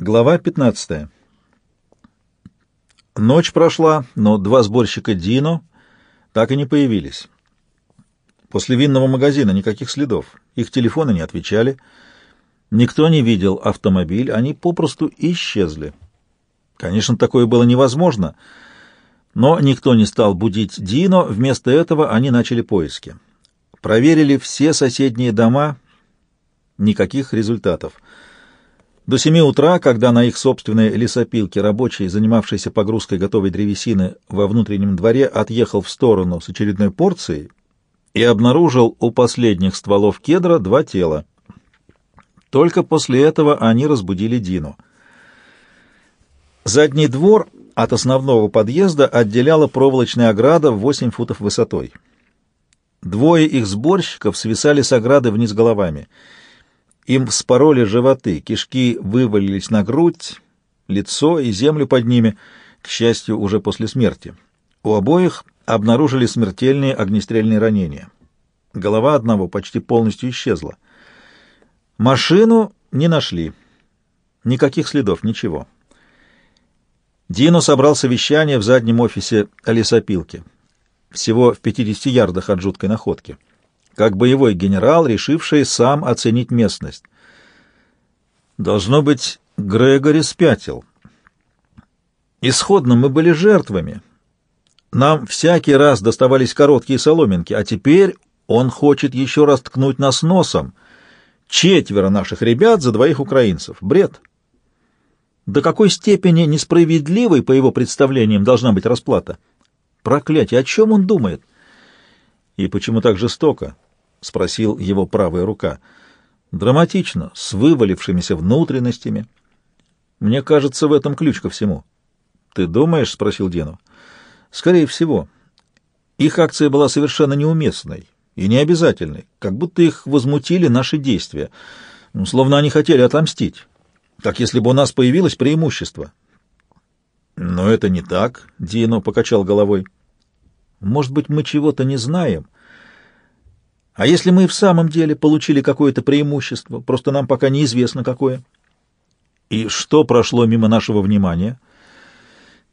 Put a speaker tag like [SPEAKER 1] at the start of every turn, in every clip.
[SPEAKER 1] Глава 15. Ночь прошла, но два сборщика Дино так и не появились. После винного магазина никаких следов. Их телефоны не отвечали. Никто не видел автомобиль, они попросту исчезли. Конечно, такое было невозможно, но никто не стал будить Дино, вместо этого они начали поиски. Проверили все соседние дома, никаких результатов — до семи утра, когда на их собственной лесопилке рабочий, занимавшийся погрузкой готовой древесины во внутреннем дворе, отъехал в сторону с очередной порцией и обнаружил у последних стволов кедра два тела. Только после этого они разбудили Дину. Задний двор от основного подъезда отделяла проволочная ограда в 8 футов высотой. Двое их сборщиков свисали с ограды вниз головами — им вспороли животы, кишки вывалились на грудь, лицо и землю под ними, к счастью, уже после смерти. У обоих обнаружили смертельные огнестрельные ранения. Голова одного почти полностью исчезла. Машину не нашли. Никаких следов, ничего. Дино собрал совещание в заднем офисе лесопилки, всего в 50 ярдах от жуткой находки как боевой генерал, решивший сам оценить местность. Должно быть, Грегори спятил. Исходно мы были жертвами. Нам всякий раз доставались короткие соломинки, а теперь он хочет еще раз ткнуть нас носом. Четверо наших ребят за двоих украинцев. Бред. До какой степени несправедливой, по его представлениям, должна быть расплата? Проклятие, о чем он думает? И почему так жестоко? — спросил его правая рука. «Драматично, с вывалившимися внутренностями. Мне кажется, в этом ключ ко всему». «Ты думаешь?» — спросил Дену. «Скорее всего. Их акция была совершенно неуместной и необязательной, как будто их возмутили наши действия, словно они хотели отомстить, как если бы у нас появилось преимущество». «Но это не так», — Дино покачал головой. «Может быть, мы чего-то не знаем?» А если мы в самом деле получили какое-то преимущество, просто нам пока неизвестно какое? И что прошло мимо нашего внимания?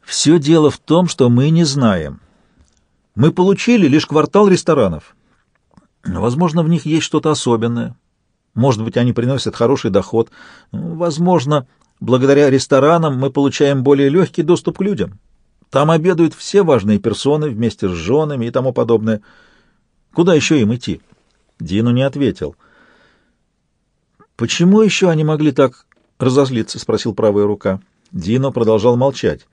[SPEAKER 1] Все дело в том, что мы не знаем. Мы получили лишь квартал ресторанов. Возможно, в них есть что-то особенное. Может быть, они приносят хороший доход. Возможно, благодаря ресторанам мы получаем более легкий доступ к людям. Там обедают все важные персоны вместе с женами и тому подобное. Куда еще им идти? Дину не ответил. «Почему еще они могли так разозлиться?» — спросил правая рука. Дино продолжал молчать.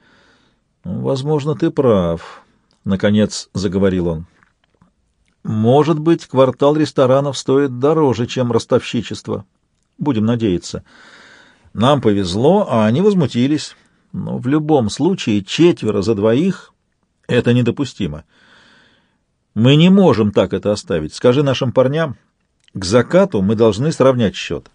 [SPEAKER 1] «Возможно, ты прав», — наконец заговорил он. «Может быть, квартал ресторанов стоит дороже, чем ростовщичество. Будем надеяться. Нам повезло, а они возмутились. Но в любом случае четверо за двоих — это недопустимо». Мы не можем так это оставить. Скажи нашим парням, к закату мы должны сравнять счет.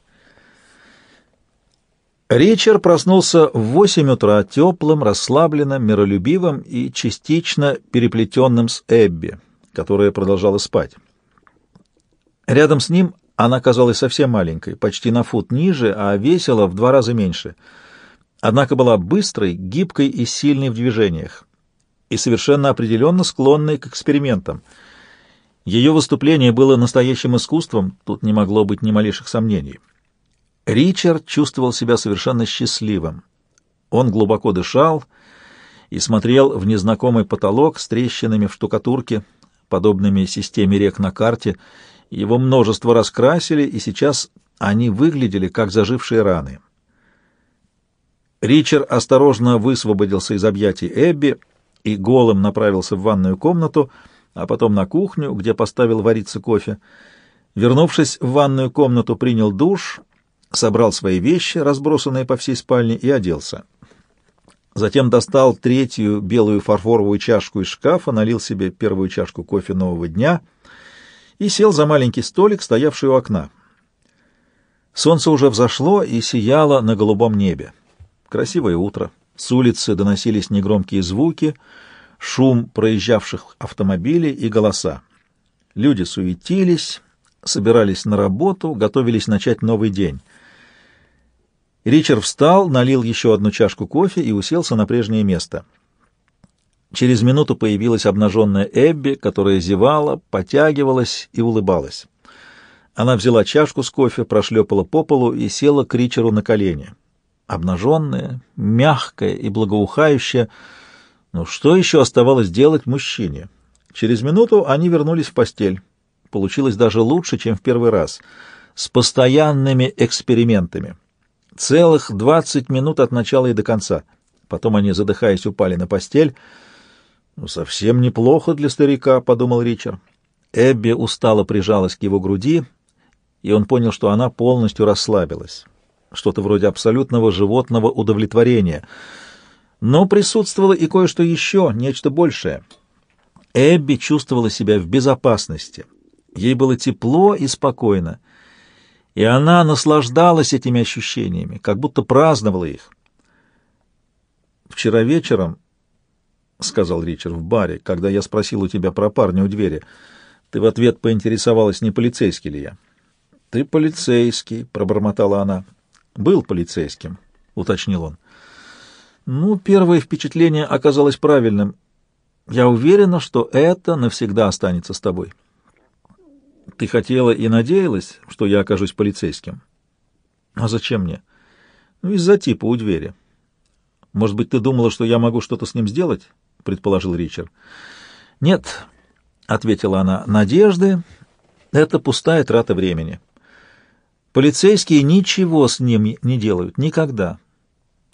[SPEAKER 1] Ричард проснулся в восемь утра теплым, расслабленным, миролюбивым и частично переплетенным с Эбби, которая продолжала спать. Рядом с ним она казалась совсем маленькой, почти на фут ниже, а весила в два раза меньше. Однако была быстрой, гибкой и сильной в движениях и совершенно определенно склонной к экспериментам. Ее выступление было настоящим искусством, тут не могло быть ни малейших сомнений. Ричард чувствовал себя совершенно счастливым. Он глубоко дышал и смотрел в незнакомый потолок с трещинами в штукатурке, подобными системе рек на карте. Его множество раскрасили, и сейчас они выглядели как зажившие раны. Ричард осторожно высвободился из объятий Эбби и голым направился в ванную комнату, а потом на кухню, где поставил вариться кофе. Вернувшись в ванную комнату, принял душ, собрал свои вещи, разбросанные по всей спальне, и оделся. Затем достал третью белую фарфоровую чашку из шкафа, налил себе первую чашку кофе нового дня и сел за маленький столик, стоявший у окна. Солнце уже взошло и сияло на голубом небе. Красивое утро. С улицы доносились негромкие звуки, шум проезжавших автомобилей и голоса. Люди суетились, собирались на работу, готовились начать новый день. Ричард встал, налил еще одну чашку кофе и уселся на прежнее место. Через минуту появилась обнаженная Эбби, которая зевала, потягивалась и улыбалась. Она взяла чашку с кофе, прошлепала по полу и села к Ричеру на колени. Обнаженная, мягкая и благоухающая. Ну что еще оставалось делать мужчине? Через минуту они вернулись в постель. Получилось даже лучше, чем в первый раз. С постоянными экспериментами. Целых двадцать минут от начала и до конца. Потом они, задыхаясь, упали на постель. «Ну, совсем неплохо для старика», — подумал Ричард. Эбби устало прижалась к его груди, и он понял, что она полностью расслабилась. Что-то вроде абсолютного животного удовлетворения. Но присутствовало и кое-что еще, нечто большее. Эбби чувствовала себя в безопасности. Ей было тепло и спокойно и она наслаждалась этими ощущениями, как будто праздновала их. «Вчера вечером, — сказал Ричард в баре, — когда я спросил у тебя про парня у двери, ты в ответ поинтересовалась, не полицейский ли я». «Ты полицейский», — пробормотала она. «Был полицейским», — уточнил он. «Ну, первое впечатление оказалось правильным. Я уверена, что это навсегда останется с тобой». Ты хотела и надеялась, что я окажусь полицейским? А зачем мне? Ну, из-за типа у двери. Может быть, ты думала, что я могу что-то с ним сделать? Предположил Ричард. Нет, ответила она, надежды — это пустая трата времени. Полицейские ничего с ним не делают, никогда.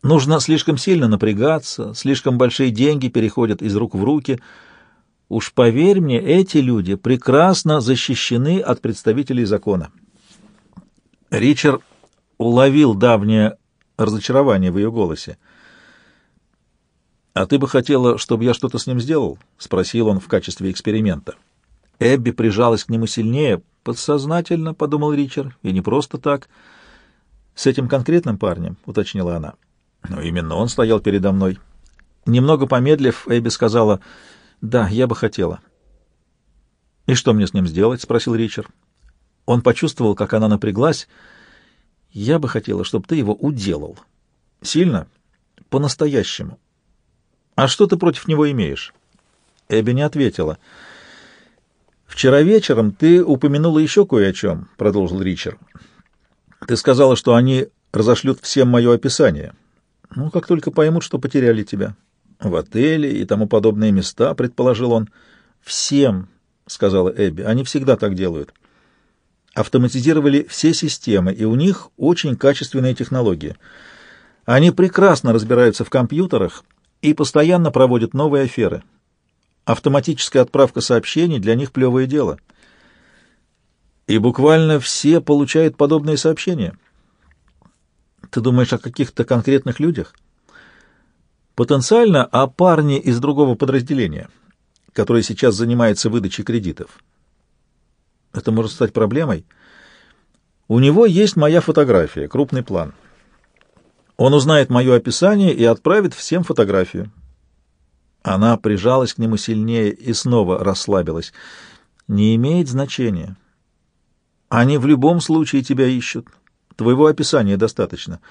[SPEAKER 1] Нужно слишком сильно напрягаться, слишком большие деньги переходят из рук в руки — Уж поверь мне, эти люди прекрасно защищены от представителей закона. Ричард уловил давнее разочарование в ее голосе. «А ты бы хотела, чтобы я что-то с ним сделал?» — спросил он в качестве эксперимента. Эбби прижалась к нему сильнее. «Подсознательно», — подумал Ричард, — «и не просто так». «С этим конкретным парнем», — уточнила она. «Но именно он стоял передо мной». Немного помедлив, Эбби сказала... «Да, я бы хотела». «И что мне с ним сделать?» — спросил Ричард. Он почувствовал, как она напряглась. «Я бы хотела, чтобы ты его уделал». «Сильно?» «По-настоящему». «А что ты против него имеешь?» Эбби не ответила. «Вчера вечером ты упомянула еще кое о чем», — продолжил Ричард. «Ты сказала, что они разошлют всем мое описание. Ну, как только поймут, что потеряли тебя» в отеле и тому подобные места, предположил он. Всем, сказала Эбби, они всегда так делают. Автоматизировали все системы, и у них очень качественные технологии. Они прекрасно разбираются в компьютерах и постоянно проводят новые аферы. Автоматическая отправка сообщений для них плевое дело. И буквально все получают подобные сообщения. Ты думаешь о каких-то конкретных людях? Потенциально о парне из другого подразделения, который сейчас занимается выдачей кредитов. Это может стать проблемой. У него есть моя фотография, крупный план. Он узнает мое описание и отправит всем фотографию. Она прижалась к нему сильнее и снова расслабилась. Не имеет значения. Они в любом случае тебя ищут. Твоего описания достаточно.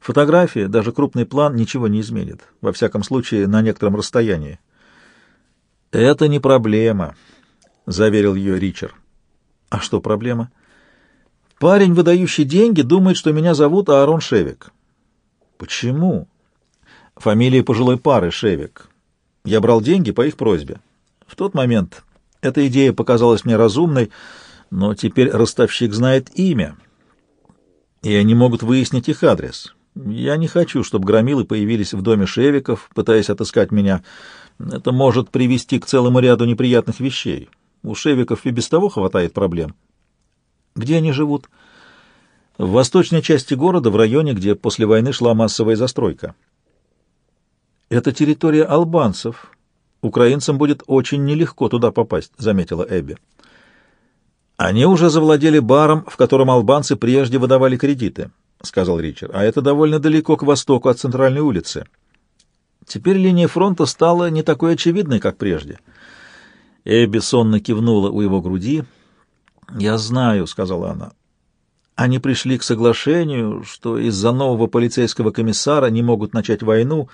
[SPEAKER 1] Фотография, даже крупный план, ничего не изменит, во всяком случае на некотором расстоянии. «Это не проблема», — заверил ее Ричард. «А что проблема?» «Парень, выдающий деньги, думает, что меня зовут Аарон Шевик». «Почему?» «Фамилия пожилой пары Шевик. Я брал деньги по их просьбе. В тот момент эта идея показалась мне разумной, но теперь ростовщик знает имя, и они могут выяснить их адрес». Я не хочу, чтобы громилы появились в доме Шевиков, пытаясь отыскать меня. Это может привести к целому ряду неприятных вещей. У Шевиков и без того хватает проблем. Где они живут? В восточной части города, в районе, где после войны шла массовая застройка. Это территория албанцев. Украинцам будет очень нелегко туда попасть, заметила Эбби. Они уже завладели баром, в котором албанцы прежде выдавали кредиты. — сказал Ричард, — а это довольно далеко к востоку от центральной улицы. Теперь линия фронта стала не такой очевидной, как прежде. Эбби сонно кивнула у его груди. «Я знаю», — сказала она. Они пришли к соглашению, что из-за нового полицейского комиссара не могут начать войну,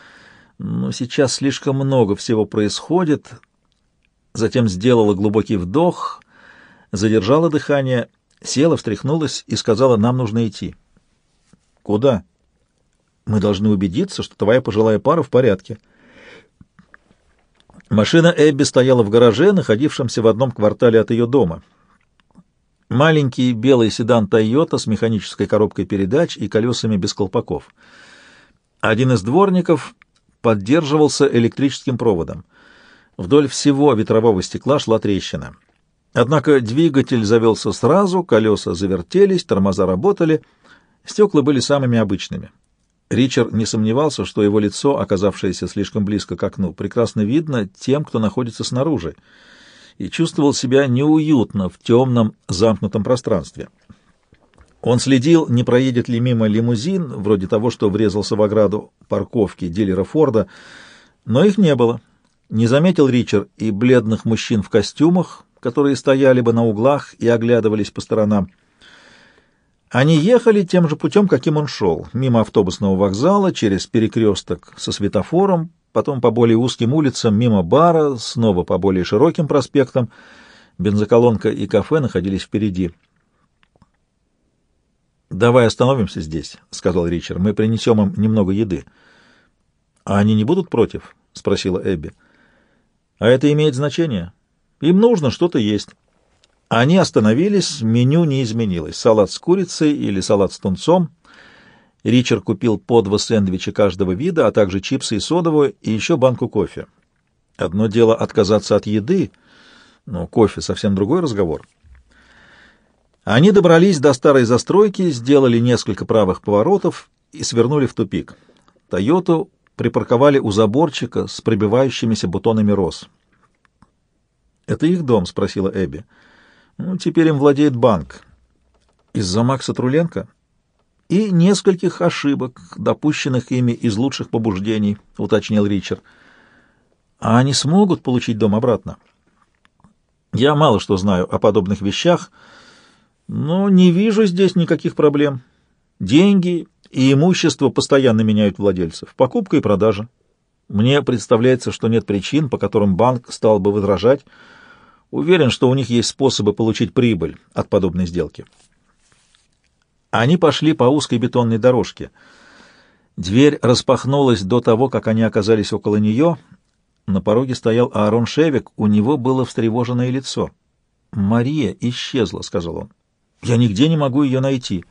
[SPEAKER 1] но сейчас слишком много всего происходит. Затем сделала глубокий вдох, задержала дыхание, села, встряхнулась и сказала, нам нужно идти. Куда? Мы должны убедиться, что твоя пожилая пара в порядке. Машина Эбби стояла в гараже, находившемся в одном квартале от ее дома. Маленький белый седан «Тойота» с механической коробкой передач и колесами без колпаков. Один из дворников поддерживался электрическим проводом. Вдоль всего ветрового стекла шла трещина. Однако двигатель завелся сразу, колеса завертелись, тормоза работали, стекла были самыми обычными. Ричард не сомневался, что его лицо, оказавшееся слишком близко к окну, прекрасно видно тем, кто находится снаружи, и чувствовал себя неуютно в темном замкнутом пространстве. Он следил, не проедет ли мимо лимузин, вроде того, что врезался в ограду парковки дилера Форда, но их не было. Не заметил Ричард и бледных мужчин в костюмах, которые стояли бы на углах и оглядывались по сторонам. Они ехали тем же путем, каким он шел, мимо автобусного вокзала, через перекресток со светофором, потом по более узким улицам, мимо бара, снова по более широким проспектам. Бензоколонка и кафе находились впереди. «Давай остановимся здесь», — сказал Ричард. «Мы принесем им немного еды». «А они не будут против?» — спросила Эбби. «А это имеет значение? Им нужно что-то есть». Они остановились, меню не изменилось. Салат с курицей или салат с тунцом. Ричард купил по два сэндвича каждого вида, а также чипсы и содовую, и еще банку кофе. Одно дело отказаться от еды, но кофе — совсем другой разговор. Они добрались до старой застройки, сделали несколько правых поворотов и свернули в тупик. «Тойоту» припарковали у заборчика с пробивающимися бутонами роз. «Это их дом?» — спросила Эбби. Ну, теперь им владеет банк. Из-за Макса Труленко? И нескольких ошибок, допущенных ими из лучших побуждений, уточнил Ричард. А они смогут получить дом обратно? Я мало что знаю о подобных вещах, но не вижу здесь никаких проблем. Деньги и имущество постоянно меняют владельцев. Покупка и продажа. Мне представляется, что нет причин, по которым банк стал бы возражать, Уверен, что у них есть способы получить прибыль от подобной сделки. Они пошли по узкой бетонной дорожке. Дверь распахнулась до того, как они оказались около нее. На пороге стоял Аарон Шевик, у него было встревоженное лицо. «Мария исчезла», — сказал он. «Я нигде не могу ее найти».